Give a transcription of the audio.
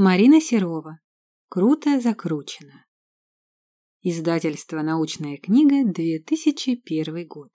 Марина Серова. Круто закручено. Издательство «Научная книга», 2001 год.